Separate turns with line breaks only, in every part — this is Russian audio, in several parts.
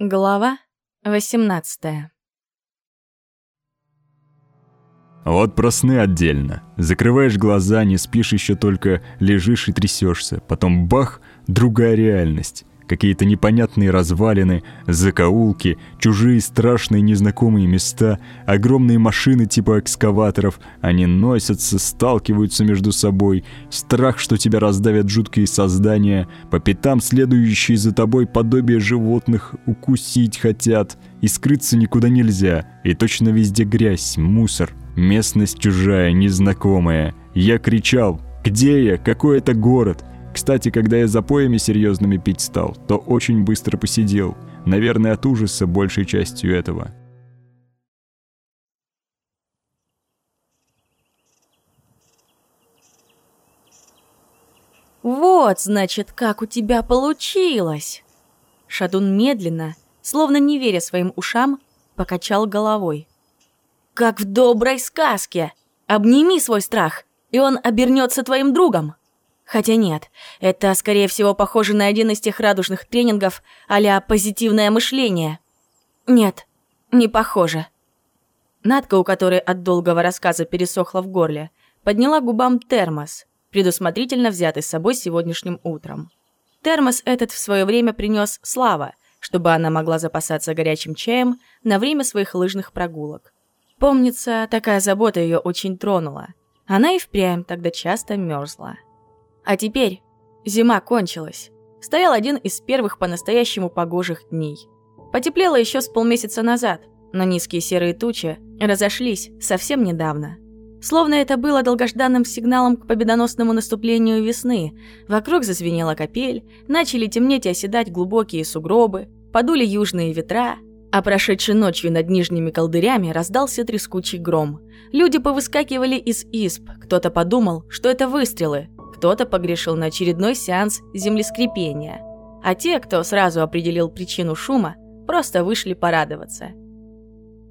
Глава 18
Вот про отдельно. Закрываешь глаза, не спишь еще только, лежишь и трясешься. Потом бах, другая реальность. Какие-то непонятные развалины, закоулки, чужие страшные незнакомые места, огромные машины типа экскаваторов. Они носятся, сталкиваются между собой. Страх, что тебя раздавят жуткие создания. По пятам следующие за тобой подобие животных укусить хотят. И скрыться никуда нельзя. И точно везде грязь, мусор. Местность чужая, незнакомая. Я кричал «Где я? Какой это город?» Кстати, когда я запоями серьезными пить стал, то очень быстро посидел. Наверное, от ужаса большей частью этого.
«Вот, значит, как у тебя получилось!» Шадун медленно, словно не веря своим ушам, покачал головой. «Как в доброй сказке! Обними свой страх, и он обернется твоим другом!» Хотя нет, это, скорее всего, похоже на один из тех радужных тренингов а позитивное мышление. Нет, не похоже. Надка, у которой от долгого рассказа пересохла в горле, подняла губам термос, предусмотрительно взятый с собой сегодняшним утром. Термос этот в свое время принес Слава, чтобы она могла запасаться горячим чаем на время своих лыжных прогулок. Помнится, такая забота ее очень тронула. Она и впрямь тогда часто мерзла. А теперь зима кончилась. Стоял один из первых по-настоящему погожих дней. Потеплело еще с полмесяца назад, но низкие серые тучи разошлись совсем недавно. Словно это было долгожданным сигналом к победоносному наступлению весны. Вокруг зазвенела капель, начали темнеть и оседать глубокие сугробы, подули южные ветра, а прошедшей ночью над нижними колдырями раздался трескучий гром. Люди повыскакивали из исп, кто-то подумал, что это выстрелы, кто-то погрешил на очередной сеанс землескрепения, а те, кто сразу определил причину шума, просто вышли порадоваться.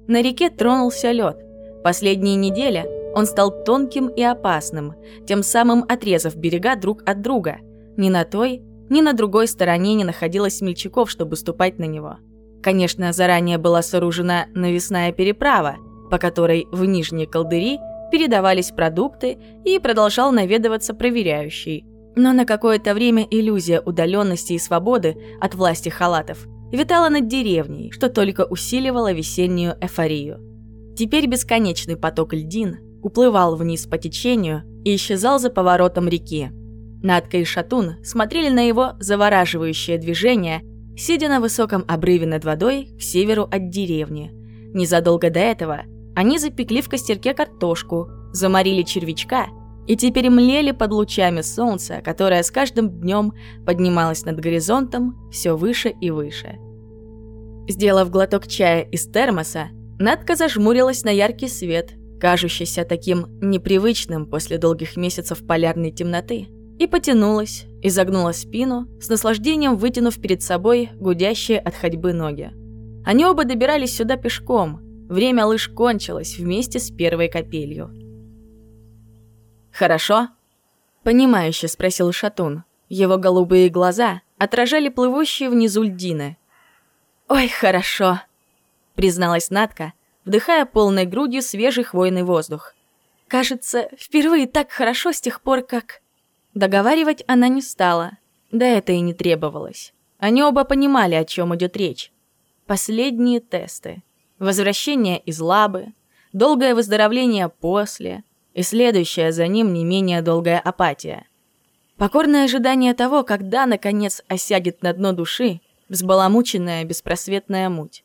На реке тронулся лед. Последние недели он стал тонким и опасным, тем самым отрезав берега друг от друга. Ни на той, ни на другой стороне не находилось смельчаков, чтобы ступать на него. Конечно, заранее была сооружена навесная переправа, по которой в Нижние Колдыри передавались продукты и продолжал наведываться проверяющий. Но на какое-то время иллюзия удаленности и свободы от власти халатов витала над деревней, что только усиливало весеннюю эйфорию. Теперь бесконечный поток льдин уплывал вниз по течению и исчезал за поворотом реки. Надка и Шатун смотрели на его завораживающее движение, сидя на высоком обрыве над водой к северу от деревни. Незадолго до этого – они запекли в костерке картошку, заморили червячка и теперь млели под лучами солнца, которое с каждым днем поднималось над горизонтом все выше и выше. Сделав глоток чая из термоса, Надка зажмурилась на яркий свет, кажущийся таким непривычным после долгих месяцев полярной темноты, и потянулась, изогнула спину, с наслаждением вытянув перед собой гудящие от ходьбы ноги. Они оба добирались сюда пешком, Время лыж кончилось вместе с первой капелью. «Хорошо?» — понимающе спросил Шатун. Его голубые глаза отражали плывущие внизу льдины. «Ой, хорошо!» — призналась Натка, вдыхая полной грудью свежий хвойный воздух. «Кажется, впервые так хорошо с тех пор, как...» Договаривать она не стала, да это и не требовалось. Они оба понимали, о чем идет речь. Последние тесты возвращение из лабы, долгое выздоровление после и следующая за ним не менее долгая апатия. Покорное ожидание того, когда, наконец, осядет на дно души взбаламученная беспросветная муть.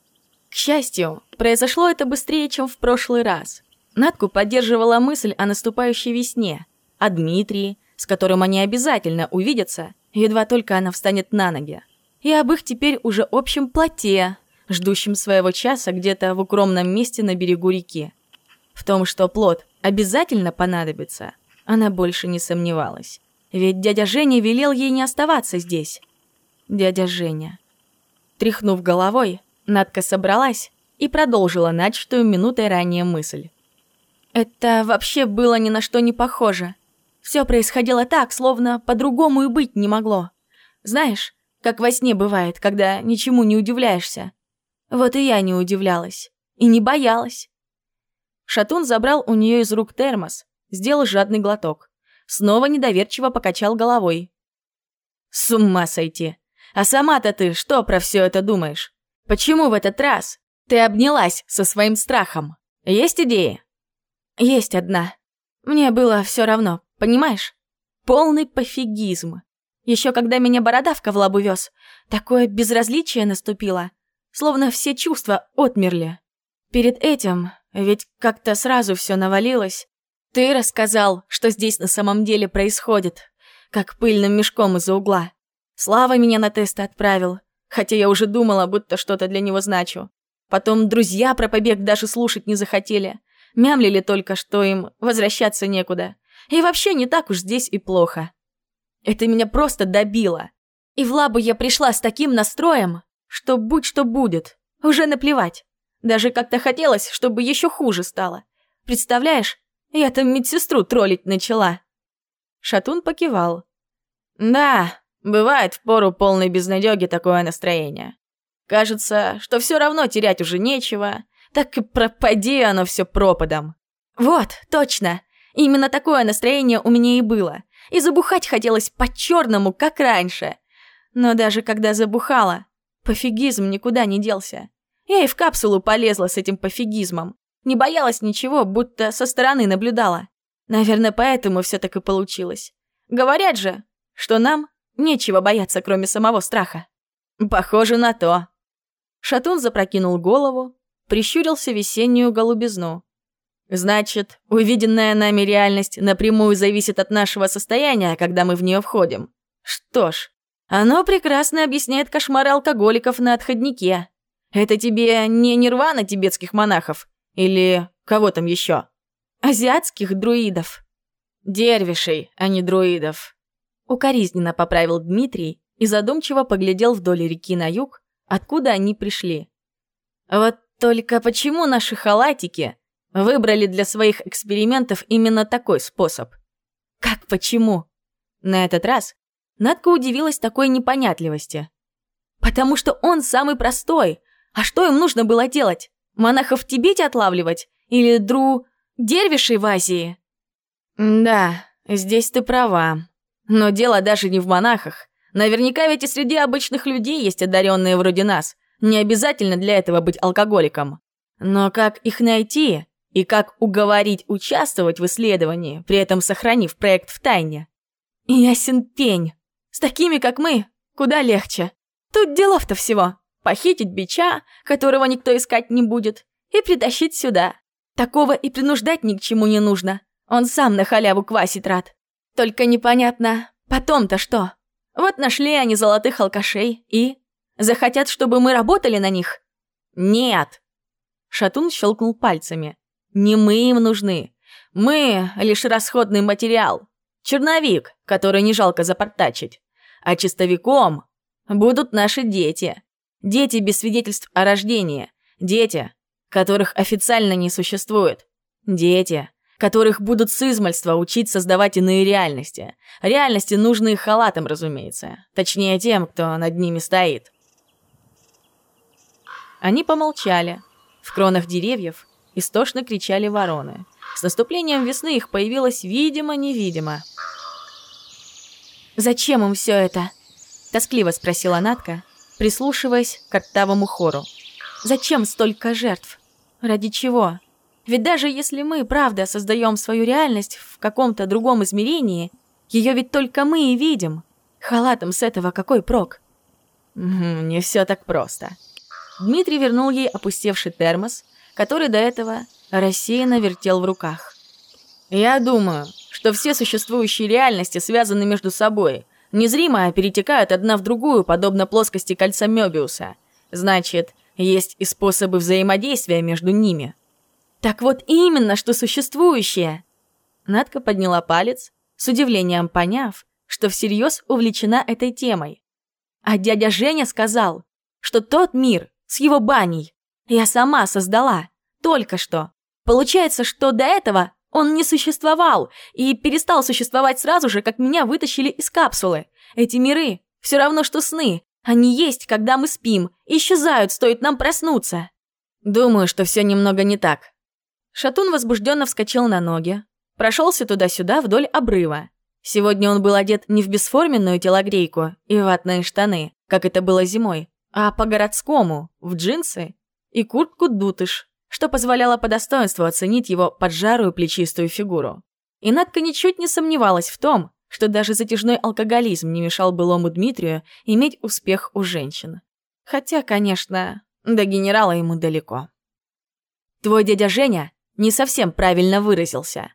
К счастью, произошло это быстрее, чем в прошлый раз. Натку поддерживала мысль о наступающей весне, о Дмитрии, с которым они обязательно увидятся, едва только она встанет на ноги, и об их теперь уже общем плоте, ждущим своего часа где-то в укромном месте на берегу реки. В том, что плод обязательно понадобится, она больше не сомневалась. Ведь дядя Женя велел ей не оставаться здесь. Дядя Женя. Тряхнув головой, Надка собралась и продолжила начатую минутой ранее мысль. Это вообще было ни на что не похоже. Все происходило так, словно по-другому и быть не могло. Знаешь, как во сне бывает, когда ничему не удивляешься. Вот и я не удивлялась. И не боялась. Шатун забрал у нее из рук термос, сделал жадный глоток. Снова недоверчиво покачал головой. С ума сойти. А сама-то ты что про все это думаешь? Почему в этот раз ты обнялась со своим страхом? Есть идеи? Есть одна. Мне было все равно, понимаешь? Полный пофигизм. Еще когда меня бородавка в лабу вез, такое безразличие наступило, словно все чувства отмерли. Перед этим ведь как-то сразу все навалилось. Ты рассказал, что здесь на самом деле происходит, как пыльным мешком из-за угла. Слава меня на тест отправил, хотя я уже думала, будто что-то для него значу. Потом друзья про побег даже слушать не захотели. Мямлили только, что им возвращаться некуда. И вообще не так уж здесь и плохо. Это меня просто добило. И в лабу я пришла с таким настроем, что будь что будет, уже наплевать. Даже как-то хотелось, чтобы еще хуже стало. Представляешь, я там медсестру троллить начала. Шатун покивал. Да, бывает в пору полной безнадёги такое настроение. Кажется, что все равно терять уже нечего, так и пропади оно все пропадом. Вот, точно. Именно такое настроение у меня и было. И забухать хотелось по-черному, как раньше. Но даже когда забухала, пофигизм никуда не делся. Я и в капсулу полезла с этим пофигизмом. Не боялась ничего, будто со стороны наблюдала. Наверное, поэтому все так и получилось. Говорят же, что нам нечего бояться, кроме самого страха. Похоже на то. Шатун запрокинул голову, прищурился весеннюю голубизну. Значит, увиденная нами реальность напрямую зависит от нашего состояния, когда мы в нее входим. Что ж, оно прекрасно объясняет кошмары алкоголиков на отходнике. Это тебе не нирвана тибетских монахов? Или кого там еще? Азиатских друидов. Дервишей, а не друидов. Укоризненно поправил Дмитрий и задумчиво поглядел вдоль реки на юг, откуда они пришли. Вот только почему наши халатики выбрали для своих экспериментов именно такой способ? Как почему? На этот раз Надка удивилась такой непонятливости. Потому что он самый простой. А что им нужно было делать? Монахов в Тибете отлавливать? Или дру... дервишей в Азии? Да, здесь ты права. Но дело даже не в монахах. Наверняка ведь и среди обычных людей есть одаренные вроде нас. Не обязательно для этого быть алкоголиком. Но как их найти и как уговорить участвовать в исследовании, при этом сохранив проект в тайне? Ясен пень. С такими, как мы, куда легче. Тут делов-то всего. Похитить бича, которого никто искать не будет, и притащить сюда. Такого и принуждать ни к чему не нужно. Он сам на халяву квасить рад. Только непонятно, потом-то что? Вот нашли они золотых алкашей и... Захотят, чтобы мы работали на них? Нет. Шатун щелкнул пальцами. Не мы им нужны. Мы — лишь расходный материал. Черновик, который не жалко запортачить. А чистовиком будут наши дети. Дети без свидетельств о рождении. Дети, которых официально не существует. Дети, которых будут с измальства учить создавать иные реальности. Реальности, нужные халатам, разумеется. Точнее, тем, кто над ними стоит. Они помолчали. В кронах деревьев истошно кричали вороны. С наступлением весны их появилось видимо-невидимо. «Зачем им все это?» – тоскливо спросила Натка, прислушиваясь к оттавому хору. «Зачем столько жертв? Ради чего? Ведь даже если мы, правда, создаем свою реальность в каком-то другом измерении, ее ведь только мы и видим. Халатом с этого какой прок?» «Не все так просто», Дмитрий вернул ей опустевший термос, который до этого рассеянно вертел в руках. «Я думаю, что все существующие реальности связаны между собой, незримо перетекают одна в другую, подобно плоскости кольца Мёбиуса. Значит, есть и способы взаимодействия между ними». «Так вот именно, что существующие!» Надка подняла палец, с удивлением поняв, что всерьез увлечена этой темой. А дядя Женя сказал, что тот мир, с его баней. Я сама создала. Только что. Получается, что до этого он не существовал и перестал существовать сразу же, как меня вытащили из капсулы. Эти миры все равно, что сны. Они есть, когда мы спим, исчезают, стоит нам проснуться. Думаю, что все немного не так. Шатун возбужденно вскочил на ноги, прошелся туда-сюда вдоль обрыва. Сегодня он был одет не в бесформенную телогрейку и ватные штаны, как это было зимой, а по-городскому, в джинсы и куртку-дутыш, что позволяло по достоинству оценить его поджарую плечистую фигуру. И Надка ничуть не сомневалась в том, что даже затяжной алкоголизм не мешал былому Дмитрию иметь успех у женщин. Хотя, конечно, до генерала ему далеко. Твой дядя Женя не совсем правильно выразился.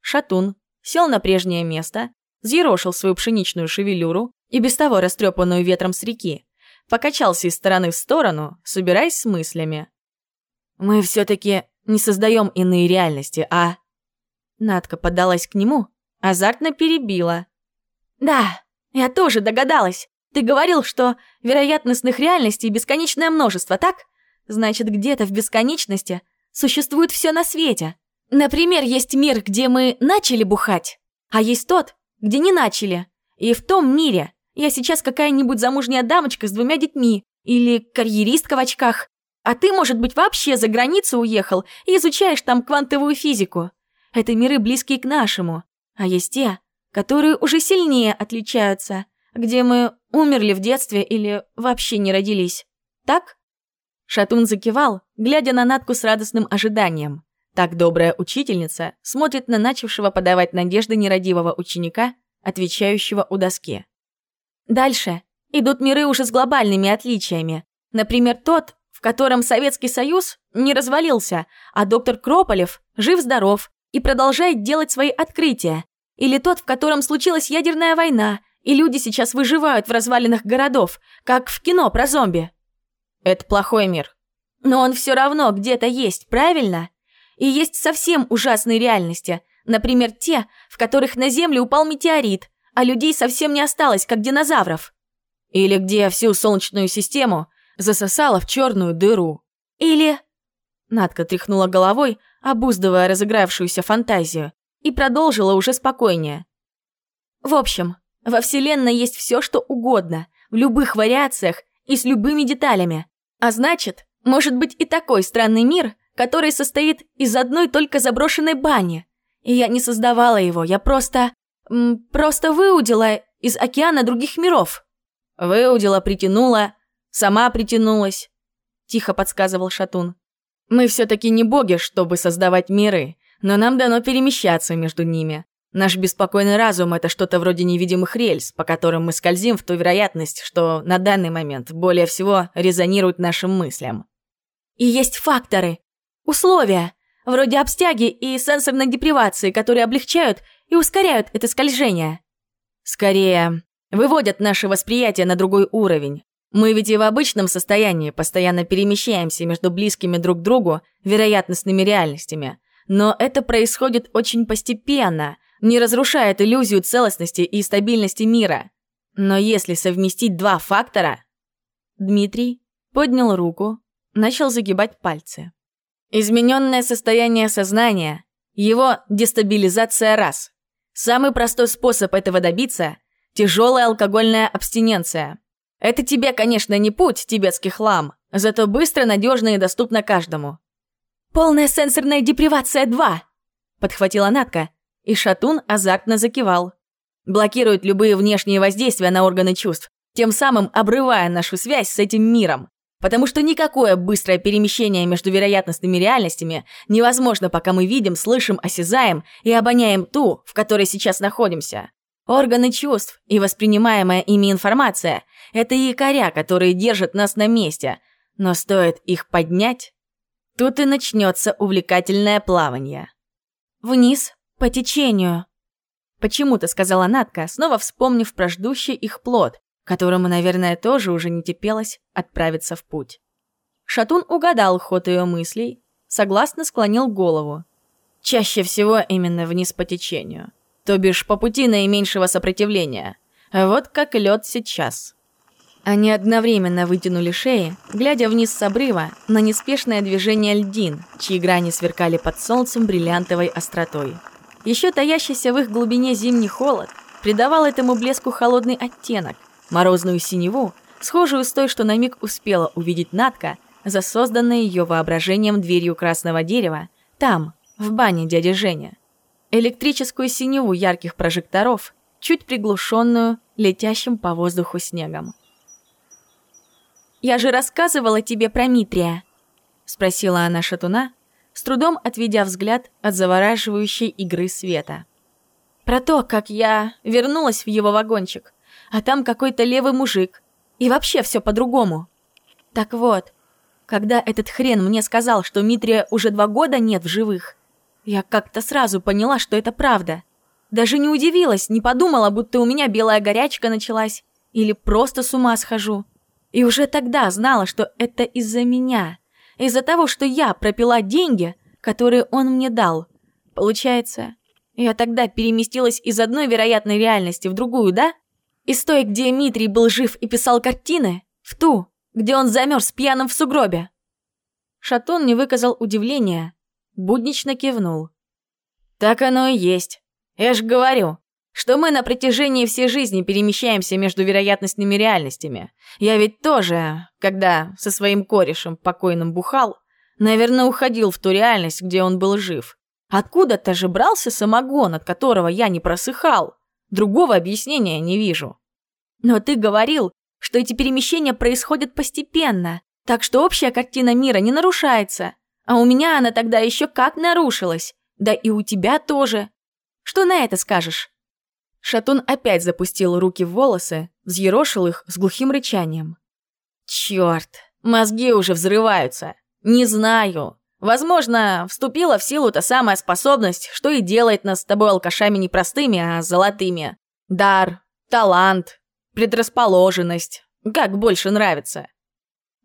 Шатун сел на прежнее место, взъерошил свою пшеничную шевелюру и без того растрепанную ветром с реки, покачался из стороны в сторону, собираясь с мыслями. «Мы все-таки не создаем иные реальности, а...» Надка подалась к нему, азартно перебила. «Да, я тоже догадалась. Ты говорил, что вероятностных реальностей бесконечное множество, так? Значит, где-то в бесконечности существует все на свете. Например, есть мир, где мы начали бухать, а есть тот, где не начали. И в том мире я сейчас какая-нибудь замужняя дамочка с двумя детьми или карьеристка в очках, а ты, может быть, вообще за границу уехал и изучаешь там квантовую физику. Это миры близкие к нашему, а есть те, которые уже сильнее отличаются, где мы умерли в детстве или вообще не родились. Так? Шатун закивал, глядя на Натку с радостным ожиданием. Так добрая учительница смотрит на начавшего подавать надежды нерадивого ученика, отвечающего у доски. Дальше идут миры уже с глобальными отличиями. Например, тот, в котором Советский Союз не развалился, а доктор Крополев жив-здоров и продолжает делать свои открытия. Или тот, в котором случилась ядерная война, и люди сейчас выживают в развалинах городов, как в кино про зомби. Это плохой мир. Но он все равно где-то есть, правильно? И есть совсем ужасные реальности. Например, те, в которых на Землю упал метеорит, а людей совсем не осталось, как динозавров. Или где всю Солнечную систему засосало в черную дыру. Или... Надка тряхнула головой, обуздывая разыгравшуюся фантазию, и продолжила уже спокойнее. В общем, во Вселенной есть все, что угодно, в любых вариациях и с любыми деталями. А значит, может быть и такой странный мир, который состоит из одной только заброшенной бани. И я не создавала его, я просто... Просто выудила из океана других миров. Выудила, притянула, сама притянулась, тихо подсказывал Шатун. Мы все-таки не боги, чтобы создавать миры, но нам дано перемещаться между ними. Наш беспокойный разум — это что-то вроде невидимых рельс, по которым мы скользим в ту вероятность, что на данный момент более всего резонирует нашим мыслям. И есть факторы, условия, вроде обстяги и сенсорной депривации, которые облегчают и ускоряют это скольжение. Скорее, выводят наше восприятие на другой уровень. Мы ведь и в обычном состоянии постоянно перемещаемся между близкими друг другу вероятностными реальностями. Но это происходит очень постепенно, не разрушает иллюзию целостности и стабильности мира. Но если совместить два фактора... Дмитрий поднял руку, начал загибать пальцы. Измененное состояние сознания, его дестабилизация раз. Самый простой способ этого добиться – тяжелая алкогольная абстиненция – это тебе, конечно, не путь тибетских лам, зато быстро, надежно и доступно каждому. «Полная сенсорная депривация 2!» – подхватила Натка, и Шатун азартно закивал. Блокирует любые внешние воздействия на органы чувств, тем самым обрывая нашу связь с этим миром. Потому что никакое быстрое перемещение между вероятностными реальностями невозможно, пока мы видим, слышим, осязаем и обоняем ту, в которой сейчас находимся. Органы чувств и воспринимаемая ими информация – это якоря, которые держат нас на месте, но стоит их поднять, тут и начнется увлекательное плавание. «Вниз, по течению», – почему-то сказала Натка, снова вспомнив про ждущий их плод, которому, наверное, тоже уже не терпелось отправиться в путь. Шатун угадал ход ее мыслей, согласно склонил голову. Чаще всего именно вниз по течению то бишь по пути наименьшего сопротивления. Вот как лед сейчас. Они одновременно вытянули шеи, глядя вниз с обрыва на неспешное движение льдин, чьи грани сверкали под солнцем бриллиантовой остротой. Еще таящийся в их глубине зимний холод придавал этому блеску холодный оттенок, морозную синеву, схожую с той, что на миг успела увидеть Натка за созданной ее воображением дверью красного дерева, там, в бане дяди Женя. Электрическую синеву ярких прожекторов, чуть приглушенную летящим по воздуху снегом. «Я же рассказывала тебе про Митрия», — спросила она шатуна, с трудом отведя взгляд от завораживающей игры света. «Про то, как я вернулась в его вагончик, а там какой-то левый мужик, и вообще все по-другому. Так вот, когда этот хрен мне сказал, что Митрия уже два года нет в живых, я как-то сразу поняла, что это правда. Даже не удивилась, не подумала, будто у меня белая горячка началась, или просто с ума схожу. И уже тогда знала, что это из-за меня. Из-за того, что я пропила деньги, которые он мне дал. Получается, я тогда переместилась из одной вероятной реальности в другую, да? Из той, где Дмитрий был жив и писал картины, в ту, где он замерз пьяным в сугробе. Шатун не выказал удивления, буднично кивнул. Так оно и есть. Я ж говорю, что мы на протяжении всей жизни перемещаемся между вероятностными реальностями. Я ведь тоже, когда со своим корешем покойным бухал, наверное, уходил в ту реальность, где он был жив. Откуда-то же брался самогон, от которого я не просыхал. Другого объяснения не вижу. Но ты говорил, что эти перемещения происходят постепенно, так что общая картина мира не нарушается. А у меня она тогда еще как нарушилась. Да и у тебя тоже. Что на это скажешь? Шатун опять запустил руки в волосы, взъерошил их с глухим рычанием. «Чёрт, мозги уже взрываются. Не знаю. Возможно, вступила в силу та самая способность, что и делает нас с тобой алкашами не простыми, а золотыми. Дар, талант, предрасположенность. Как больше нравится».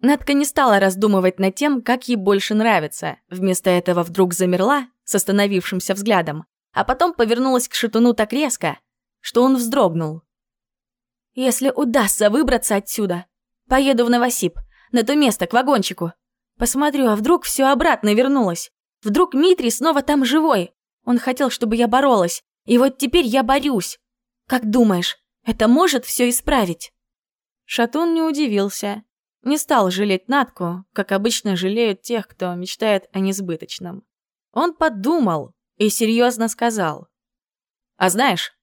Надка не стала раздумывать над тем, как ей больше нравится. Вместо этого вдруг замерла с остановившимся взглядом, а потом повернулась к Шатуну так резко, что он вздрогнул. «Если удастся выбраться отсюда, поеду в Новосиб, на то место, к вагончику. Посмотрю, а вдруг все обратно вернулось? Вдруг Митрий снова там живой? Он хотел, чтобы я боролась, и вот теперь я борюсь. Как думаешь, это может все исправить?» Шатун не удивился. Не стал жалеть Натку, как обычно жалеют тех, кто мечтает о несбыточном. Он подумал и серьезно сказал. «А знаешь,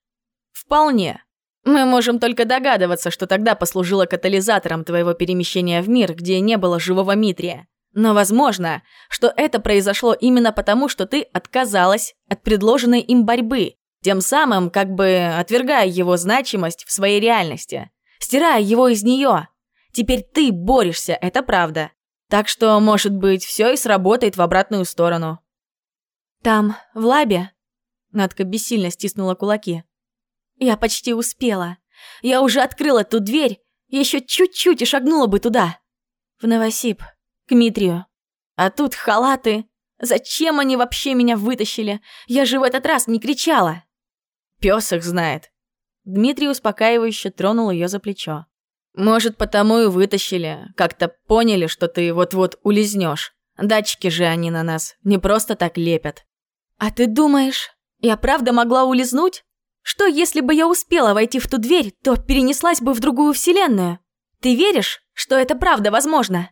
Вполне. Мы можем только догадываться, что тогда послужило катализатором твоего перемещения в мир, где не было живого Митрия. Но возможно, что это произошло именно потому, что ты отказалась от предложенной им борьбы, тем самым как бы отвергая его значимость в своей реальности, стирая его из нее. Теперь ты борешься, это правда. Так что, может быть, все и сработает в обратную сторону. Там, в лабе, Надка бессильно стиснула кулаки. Я почти успела. Я уже открыла ту дверь, еще чуть-чуть и шагнула бы туда. В Новосиб, к Митрию. А тут халаты. Зачем они вообще меня вытащили? Я же в этот раз не кричала. Пёс их знает. Дмитрий успокаивающе тронул ее за плечо. Может, потому и вытащили. Как-то поняли, что ты вот-вот улизнешь. Датчики же они на нас не просто так лепят. А ты думаешь, я правда могла улизнуть? Что, если бы я успела войти в ту дверь, то перенеслась бы в другую вселенную? Ты веришь, что это правда возможно?»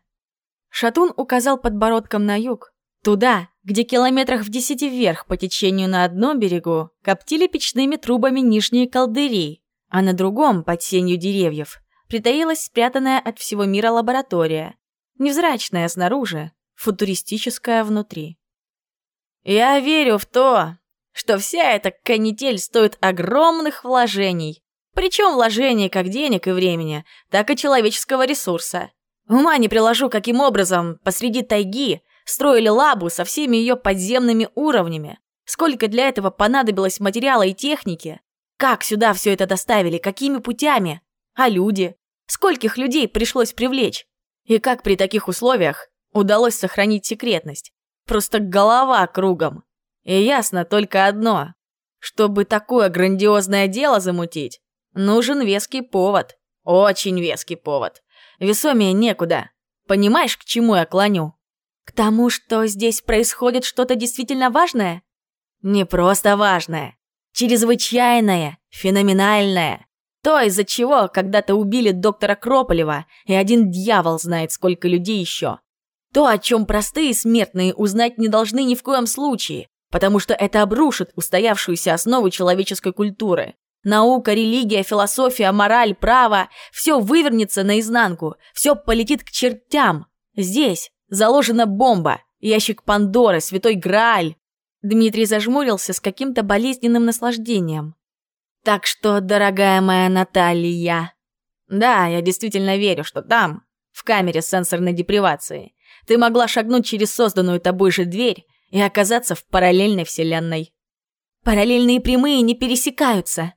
Шатун указал подбородком на юг, туда, где километрах в десяти вверх по течению на одном берегу коптили печными трубами нижние колдыри, а на другом, под сенью деревьев, притаилась спрятанная от всего мира лаборатория, невзрачная снаружи, футуристическая внутри. «Я верю в то, что вся эта канитель стоит огромных вложений. Причем вложений как денег и времени, так и человеческого ресурса. Ума не приложу, каким образом посреди тайги строили лабу со всеми ее подземными уровнями. Сколько для этого понадобилось материала и техники? Как сюда все это доставили? Какими путями? А люди? Скольких людей пришлось привлечь? И как при таких условиях удалось сохранить секретность? Просто голова кругом. И ясно только одно. Чтобы такое грандиозное дело замутить, нужен веский повод. Очень веский повод. Весомее некуда. Понимаешь, к чему я клоню? К тому, что здесь происходит что-то действительно важное? Не просто важное. Чрезвычайное, феноменальное. То, из-за чего когда-то убили доктора Крополева, и один дьявол знает, сколько людей еще. То, о чем простые смертные узнать не должны ни в коем случае, потому что это обрушит устоявшуюся основу человеческой культуры. Наука, религия, философия, мораль, право – все вывернется наизнанку, все полетит к чертям. Здесь заложена бомба, ящик Пандоры, святой Грааль. Дмитрий зажмурился с каким-то болезненным наслаждением. Так что, дорогая моя Наталья, да, я действительно верю, что там, в камере сенсорной депривации, ты могла шагнуть через созданную тобой же дверь и оказаться в параллельной вселенной. Параллельные прямые не пересекаются.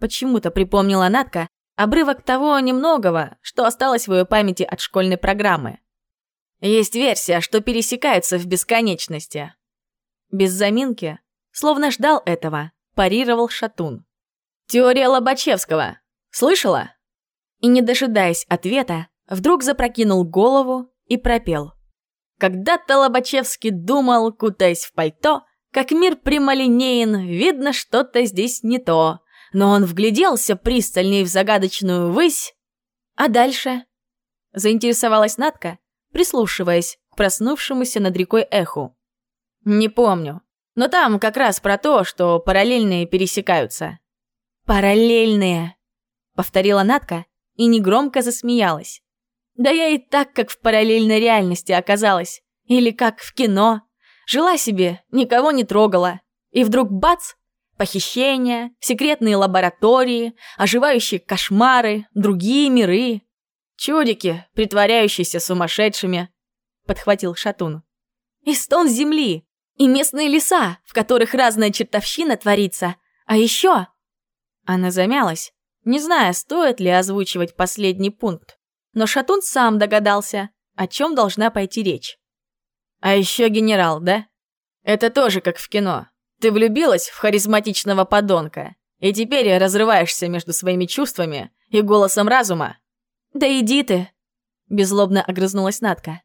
Почему-то припомнила Натка обрывок того немногого, что осталось в ее памяти от школьной программы. Есть версия, что пересекаются в бесконечности. Без заминки, словно ждал этого, парировал Шатун. Теория Лобачевского. Слышала? И не дожидаясь ответа, вдруг запрокинул голову и пропел. Когда-то Лобачевский думал, кутаясь в пальто, как мир прямолинеен, видно, что-то здесь не то. Но он вгляделся пристальней в загадочную высь. А дальше? Заинтересовалась Натка, прислушиваясь к проснувшемуся над рекой эху. Не помню. Но там как раз про то, что параллельные пересекаются. «Параллельные», — повторила Натка и негромко засмеялась. Да я и так, как в параллельной реальности оказалась. Или как в кино. Жила себе, никого не трогала. И вдруг бац! Похищения, секретные лаборатории, оживающие кошмары, другие миры. Чудики, притворяющиеся сумасшедшими, подхватил Шатун. И стон земли, и местные леса, в которых разная чертовщина творится. А еще... Она замялась, не зная, стоит ли озвучивать последний пункт но Шатун сам догадался, о чем должна пойти речь. А еще генерал, да? Это тоже как в кино. Ты влюбилась в харизматичного подонка, и теперь разрываешься между своими чувствами и голосом разума. Да иди ты, беззлобно огрызнулась Натка.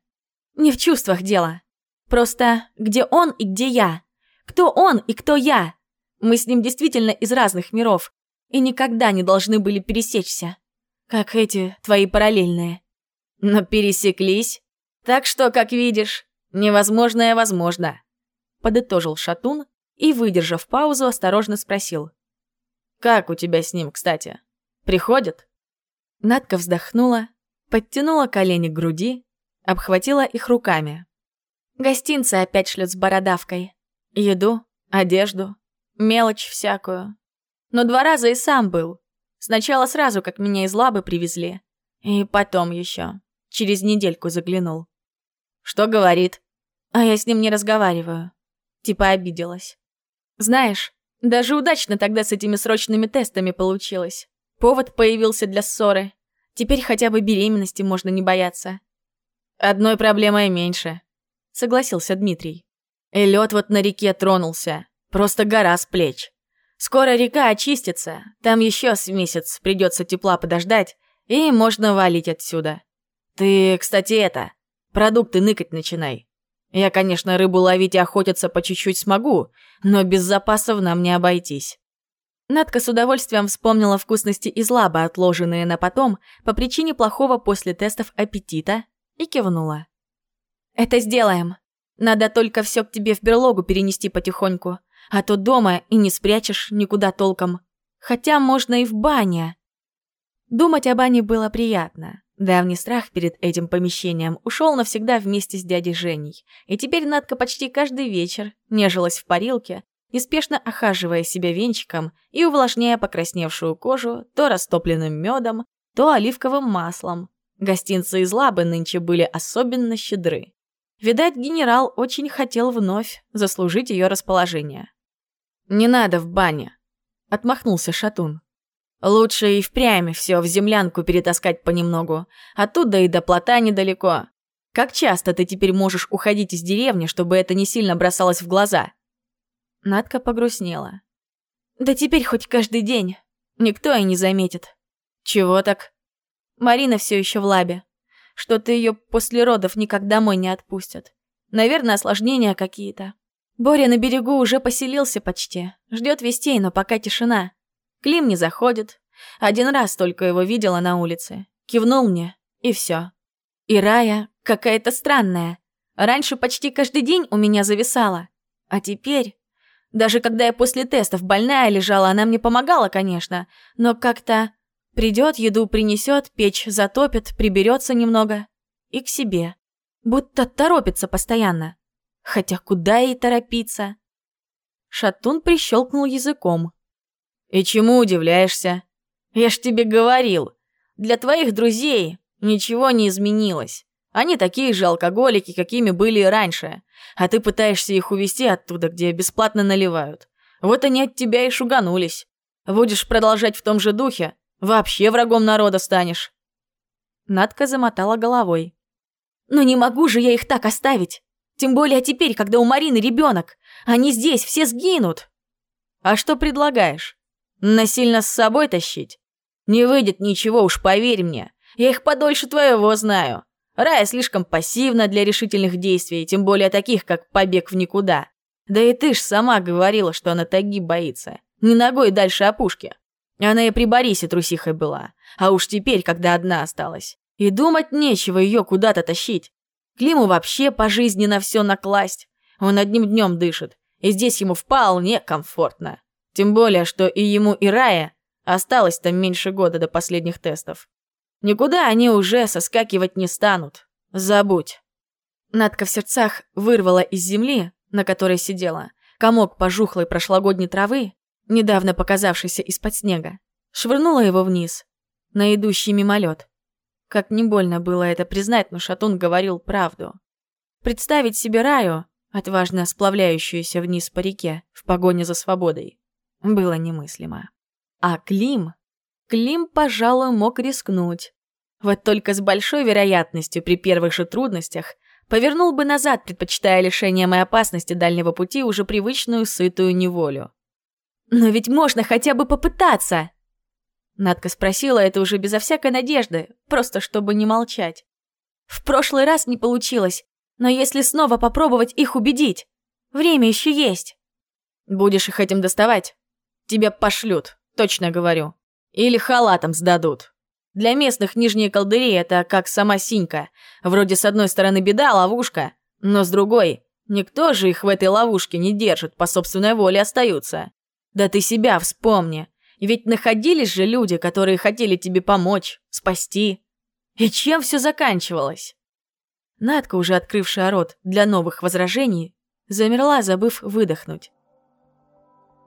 Не в чувствах дело. Просто где он и где я? Кто он и кто я? Мы с ним действительно из разных миров и никогда не должны были пересечься как эти твои параллельные. Но пересеклись. Так что, как видишь, невозможное возможно. Подытожил Шатун и, выдержав паузу, осторожно спросил. «Как у тебя с ним, кстати? Приходит?» Надка вздохнула, подтянула колени к груди, обхватила их руками. Гостинцы опять шлют с бородавкой. Еду, одежду, мелочь всякую. Но два раза и сам был. Сначала сразу, как меня из лабы привезли. И потом еще. Через недельку заглянул. Что говорит? А я с ним не разговариваю. Типа обиделась. Знаешь, даже удачно тогда с этими срочными тестами получилось. Повод появился для ссоры. Теперь хотя бы беременности можно не бояться. Одной проблемой меньше, согласился Дмитрий. И лед вот на реке тронулся. Просто гора с плеч. Скоро река очистится, там еще с месяц придется тепла подождать, и можно валить отсюда. Ты, кстати, это, продукты ныкать начинай. Я, конечно, рыбу ловить и охотиться по чуть-чуть смогу, но без запасов нам не обойтись. Надка с удовольствием вспомнила вкусности из лаба, отложенные на потом по причине плохого после тестов аппетита, и кивнула. «Это сделаем. Надо только все к тебе в берлогу перенести потихоньку а то дома и не спрячешь никуда толком. Хотя можно и в бане. Думать о бане было приятно. Давний страх перед этим помещением ушел навсегда вместе с дядей Женей. И теперь Надка почти каждый вечер нежилась в парилке, неспешно охаживая себя венчиком и увлажняя покрасневшую кожу то растопленным медом, то оливковым маслом. Гостинцы из лабы нынче были особенно щедры. Видать, генерал очень хотел вновь заслужить ее расположение. «Не надо в бане», — отмахнулся Шатун. «Лучше и впрямь все в землянку перетаскать понемногу. Оттуда и до плота недалеко. Как часто ты теперь можешь уходить из деревни, чтобы это не сильно бросалось в глаза?» Надка погрустнела. «Да теперь хоть каждый день. Никто и не заметит». «Чего так?» Марина все еще в лабе. Что-то ее после родов никак домой не отпустят. Наверное, осложнения какие-то. Боря на берегу уже поселился почти. Ждет вестей, но пока тишина. Клим не заходит. Один раз только его видела на улице. Кивнул мне, и все. И Рая какая-то странная. Раньше почти каждый день у меня зависала. А теперь... Даже когда я после тестов больная лежала, она мне помогала, конечно, но как-то придет, еду принесет, печь затопит, приберется немного и к себе. Будто торопится постоянно. Хотя куда ей торопиться? Шатун прищелкнул языком. «И чему удивляешься? Я ж тебе говорил, для твоих друзей ничего не изменилось. Они такие же алкоголики, какими были и раньше. А ты пытаешься их увести оттуда, где бесплатно наливают. Вот они от тебя и шуганулись. Будешь продолжать в том же духе, вообще врагом народа станешь». Надка замотала головой. «Но не могу же я их так оставить. Тем более теперь, когда у Марины ребенок. Они здесь, все сгинут». «А что предлагаешь? Насильно с собой тащить? Не выйдет ничего, уж поверь мне. Я их подольше твоего знаю. Рая слишком пассивна для решительных действий, тем более таких, как побег в никуда. Да и ты ж сама говорила, что она таги боится. Не ногой дальше опушки. Она и при Борисе трусихой была. А уж теперь, когда одна осталась. И думать нечего ее куда-то тащить. Климу вообще по жизни на все накласть. Он одним днем дышит. И здесь ему вполне комфортно. Тем более, что и ему, и Рая осталось там меньше года до последних тестов. Никуда они уже соскакивать не станут. Забудь. Надка в сердцах вырвала из земли, на которой сидела, комок пожухлой прошлогодней травы, недавно показавшийся из-под снега, швырнула его вниз, на идущий мимолет. Как не больно было это признать, но Шатун говорил правду. Представить себе раю, отважно сплавляющуюся вниз по реке, в погоне за свободой, было немыслимо. А Клим Клим, пожалуй, мог рискнуть. Вот только с большой вероятностью при первых же трудностях повернул бы назад, предпочитая лишением и опасности дальнего пути уже привычную сытую неволю. «Но ведь можно хотя бы попытаться!» Надка спросила это уже безо всякой надежды, просто чтобы не молчать. «В прошлый раз не получилось, но если снова попробовать их убедить, время еще есть». «Будешь их этим доставать? Тебя пошлют, точно говорю», или халатом сдадут. Для местных нижние колдыри это как сама синька. Вроде с одной стороны беда, ловушка, но с другой, никто же их в этой ловушке не держит, по собственной воле остаются. Да ты себя вспомни. Ведь находились же люди, которые хотели тебе помочь, спасти. И чем все заканчивалось? Надка, уже открывшая рот для новых возражений, замерла, забыв выдохнуть.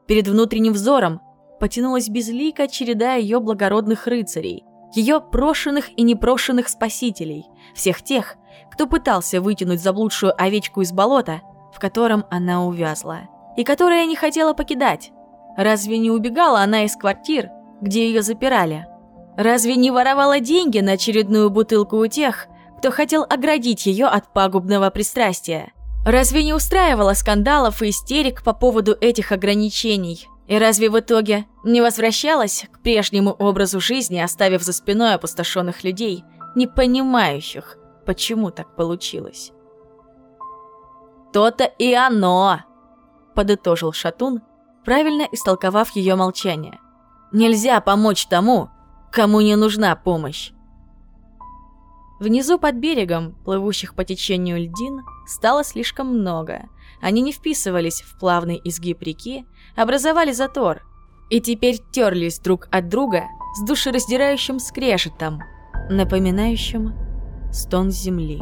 Перед внутренним взором потянулась безлика череда ее благородных рыцарей, ее прошенных и непрошенных спасителей, всех тех, кто пытался вытянуть заблудшую овечку из болота, в котором она увязла, и которое не хотела покидать. Разве не убегала она из квартир, где ее запирали? Разве не воровала деньги на очередную бутылку у тех, кто хотел оградить ее от пагубного пристрастия? Разве не устраивала скандалов и истерик по поводу этих ограничений, и разве в итоге не возвращалась к прежнему образу жизни, оставив за спиной опустошенных людей, не понимающих, почему так получилось? «То-то и оно!» – подытожил Шатун, правильно истолковав ее молчание. «Нельзя помочь тому, кому не нужна помощь!» Внизу под берегом, плывущих по течению льдин, стало слишком много. Они не вписывались в плавный изгиб реки, образовали затор и теперь терлись друг от друга с душераздирающим скрежетом, напоминающим стон земли.